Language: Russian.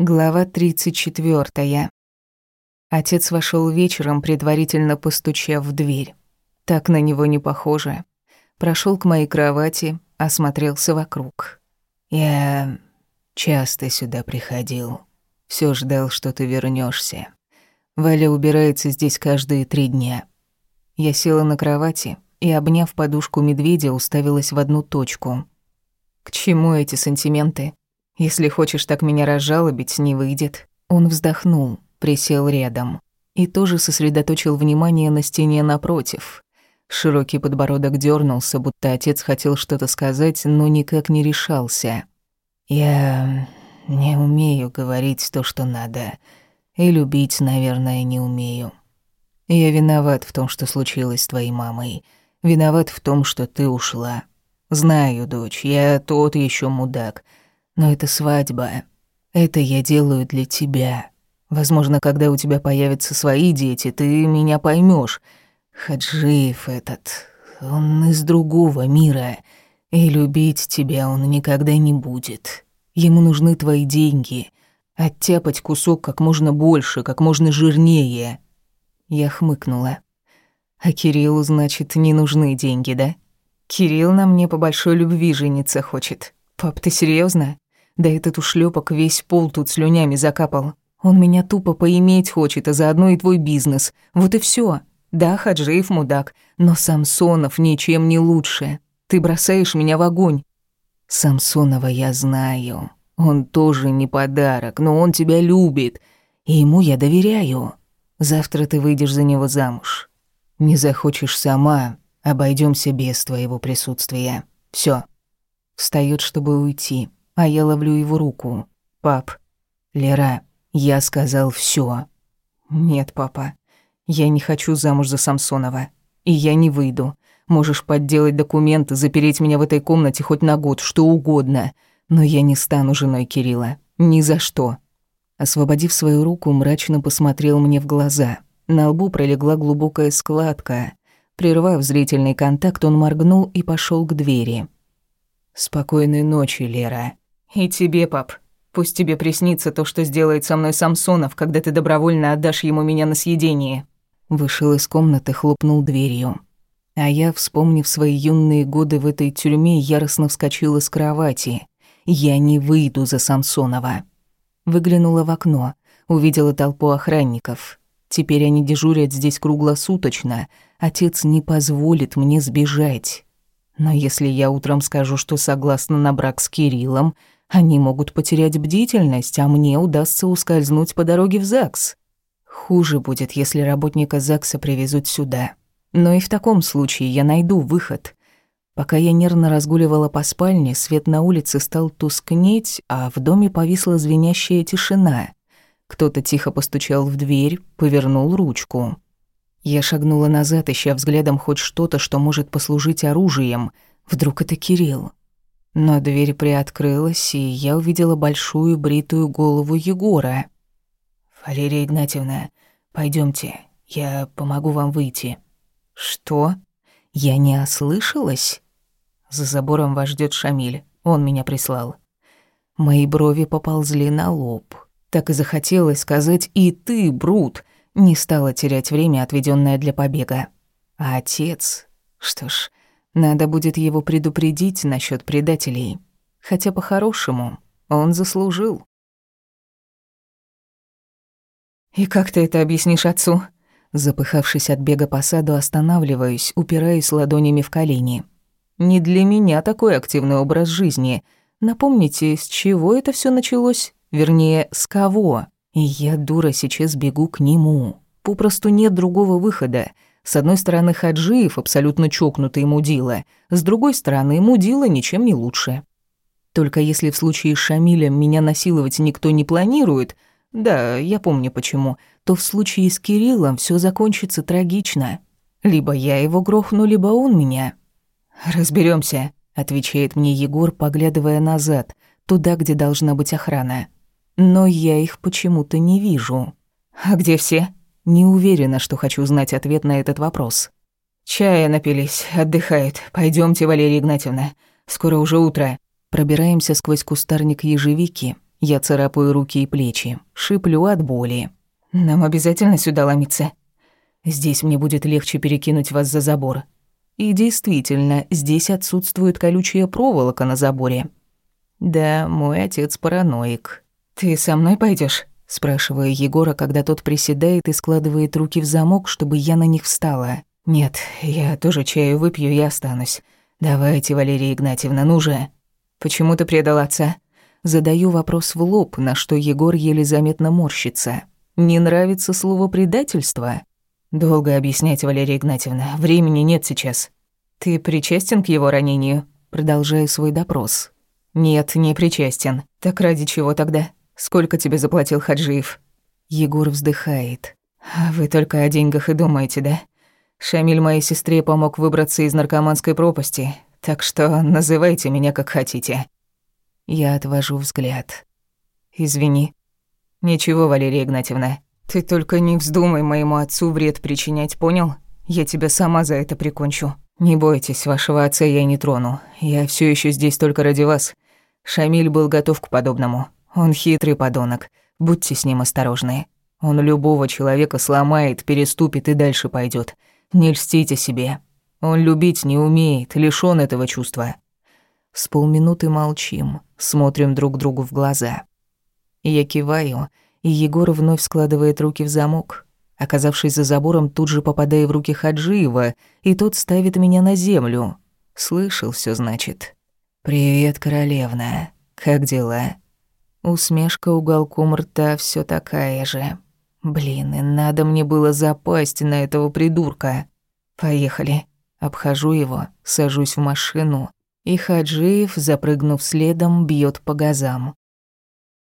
Глава 34. Отец вошел вечером, предварительно постучав в дверь. Так на него не похоже. Прошел к моей кровати, осмотрелся вокруг. «Я часто сюда приходил. Все ждал, что ты вернешься. Валя убирается здесь каждые три дня». Я села на кровати и, обняв подушку медведя, уставилась в одну точку. «К чему эти сантименты?» Если хочешь так меня разжалобить, не выйдет». Он вздохнул, присел рядом и тоже сосредоточил внимание на стене напротив. Широкий подбородок дернулся, будто отец хотел что-то сказать, но никак не решался. «Я не умею говорить то, что надо, и любить, наверное, не умею. Я виноват в том, что случилось с твоей мамой, виноват в том, что ты ушла. Знаю, дочь, я тот еще мудак, но это свадьба. Это я делаю для тебя. Возможно, когда у тебя появятся свои дети, ты меня поймешь. Хаджиев этот, он из другого мира, и любить тебя он никогда не будет. Ему нужны твои деньги. Оттяпать кусок как можно больше, как можно жирнее. Я хмыкнула. А Кириллу, значит, не нужны деньги, да? Кирилл на мне по большой любви жениться хочет. Пап, ты серьезно? Да этот ушлепок весь пол тут слюнями закапал. Он меня тупо поиметь хочет, а заодно и твой бизнес. Вот и все. Да, Хаджиев мудак, но Самсонов ничем не лучше. Ты бросаешь меня в огонь. Самсонова я знаю. Он тоже не подарок, но он тебя любит. И ему я доверяю. Завтра ты выйдешь за него замуж. Не захочешь сама, обойдемся без твоего присутствия. Все. Встает, чтобы уйти а я ловлю его руку. «Пап, Лера, я сказал все. «Нет, папа, я не хочу замуж за Самсонова. И я не выйду. Можешь подделать документы, запереть меня в этой комнате хоть на год, что угодно. Но я не стану женой Кирилла. Ни за что». Освободив свою руку, мрачно посмотрел мне в глаза. На лбу пролегла глубокая складка. Прервав зрительный контакт, он моргнул и пошел к двери. «Спокойной ночи, Лера», «И тебе, пап. Пусть тебе приснится то, что сделает со мной Самсонов, когда ты добровольно отдашь ему меня на съедение». Вышел из комнаты, хлопнул дверью. А я, вспомнив свои юные годы в этой тюрьме, яростно вскочила с кровати. «Я не выйду за Самсонова». Выглянула в окно, увидела толпу охранников. Теперь они дежурят здесь круглосуточно. Отец не позволит мне сбежать. Но если я утром скажу, что согласна на брак с Кириллом, они могут потерять бдительность, а мне удастся ускользнуть по дороге в ЗАГС. Хуже будет, если работника ЗАГСа привезут сюда. Но и в таком случае я найду выход. Пока я нервно разгуливала по спальне, свет на улице стал тускнеть, а в доме повисла звенящая тишина. Кто-то тихо постучал в дверь, повернул ручку. Я шагнула назад, ища взглядом хоть что-то, что может послужить оружием. Вдруг это Кирилл. Но дверь приоткрылась, и я увидела большую бритую голову Егора. «Валерия Игнатьевна, пойдемте, я помогу вам выйти». «Что? Я не ослышалась?» За забором вас ждет Шамиль, он меня прислал. Мои брови поползли на лоб. Так и захотелось сказать «И ты, Брут!» Не стала терять время, отведенное для побега. А отец... Что ж, надо будет его предупредить насчет предателей. Хотя по-хорошему он заслужил. «И как ты это объяснишь отцу?» Запыхавшись от бега по саду, останавливаюсь, упираясь ладонями в колени. «Не для меня такой активный образ жизни. Напомните, с чего это все началось? Вернее, с кого?» И я, дура, сейчас бегу к нему. Попросту нет другого выхода. С одной стороны, Хаджиев абсолютно чокнутый мудила, с другой стороны, мудила ничем не лучше. Только если в случае с Шамилем меня насиловать никто не планирует, да, я помню почему, то в случае с Кириллом все закончится трагично. Либо я его грохну, либо он меня. Разберемся, отвечает мне Егор, поглядывая назад, туда, где должна быть охрана. Но я их почему-то не вижу. А где все? Не уверена, что хочу знать ответ на этот вопрос. «Чая напились, отдыхают. Пойдемте, Валерия Игнатьевна. Скоро уже утро». Пробираемся сквозь кустарник ежевики. Я царапаю руки и плечи, шиплю от боли. «Нам обязательно сюда ломиться?» «Здесь мне будет легче перекинуть вас за забор». И действительно, здесь отсутствует колючая проволока на заборе. Да, мой отец параноик. «Ты со мной пойдешь? Спрашиваю Егора, когда тот приседает и складывает руки в замок, чтобы я на них встала. «Нет, я тоже чаю выпью и останусь. Давайте, Валерия Игнатьевна, ну же». «Почему ты предал отца?» Задаю вопрос в лоб, на что Егор еле заметно морщится. «Не нравится слово «предательство»?» «Долго объяснять, Валерия Игнатьевна. Времени нет сейчас». «Ты причастен к его ранению?» Продолжаю свой допрос. «Нет, не причастен. Так ради чего тогда? Сколько тебе заплатил Хаджиев?» Егор вздыхает. «А вы только о деньгах и думаете, да? Шамиль моей сестре помог выбраться из наркоманской пропасти, так что называйте меня как хотите». Я отвожу взгляд. «Извини». «Ничего, Валерия Игнатьевна. Ты только не вздумай моему отцу вред причинять, понял? Я тебя сама за это прикончу. Не бойтесь, вашего отца я не трону. Я все еще здесь только ради вас. Шамиль был готов к подобному. Он хитрый подонок. Будьте с ним осторожны. Он любого человека сломает, переступит и дальше пойдет. Не льстите себе. Он любить не умеет, лишён этого чувства. С полминуты молчим, смотрим друг другу в глаза. Я киваю, и Егор вновь складывает руки в замок. Оказавшись за забором, тут же попадая в руки Хаджиева, и тот ставит меня на землю. Слышал все, значит. «Привет, королевна. Как дела?» Усмешка уголком рта все такая же. Блин, и надо мне было запасть на этого придурка. Поехали. Обхожу его, сажусь в машину, и Хаджиев, запрыгнув следом, бьет по газам.